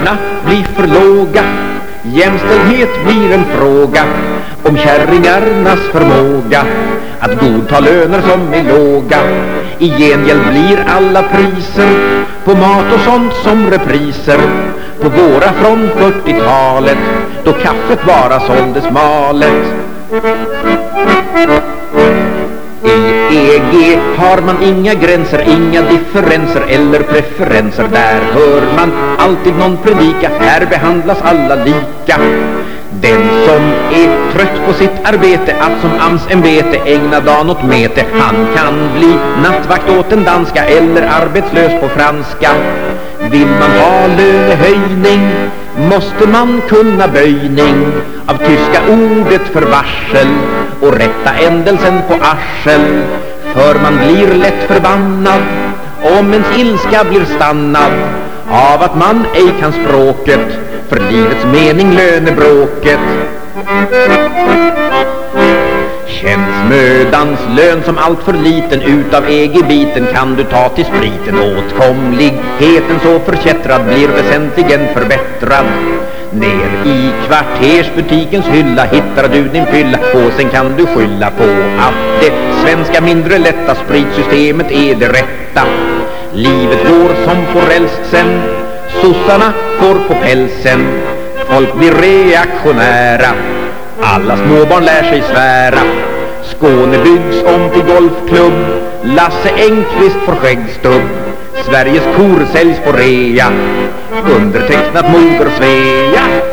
skatterna blir för låga. Jämställdhet blir en fråga om kärringarnas förmåga att godta löner som är låga. I gengäld blir alla priser på mat och sånt som repriser. På våra från 40-talet då kaffet bara såldes malet. G. Har man inga gränser, inga differenser eller preferenser Där hör man alltid någon predika, här behandlas alla lika. Den som är trött på sitt arbete att som AMS-ämbete ägna dagen åt mete Han kan bli nattvakt åt en danska eller arbetslös på franska. Vill man ha lönehöjning måste man kunna böjning av tyska ordet för varsel och rätta ändelsen på arsel för man blir lätt förbannad om ens ilska blir stannad av att man ej kan språket för livets mening lönebråket. Känns mödans lön som allt för liten Utav EG-biten kan du ta till spriten. Åtkomligheten så förkättrad blir väsentligen förbättrad. Ner i kvartersbutikens hylla hittar du din fylla. Och sen kan du skylla på att det svenska mindre lätta spritsystemet är det rätta. Livet går som på räls sen, sossarna går på pälsen. Folk blir reaktionära, alla småbarn lär sig svära. Skåne byggs om till golfklubb Lasse Engqvist får skäggstubb. Sveriges kor säljs på rea Undertecknat moder Svea.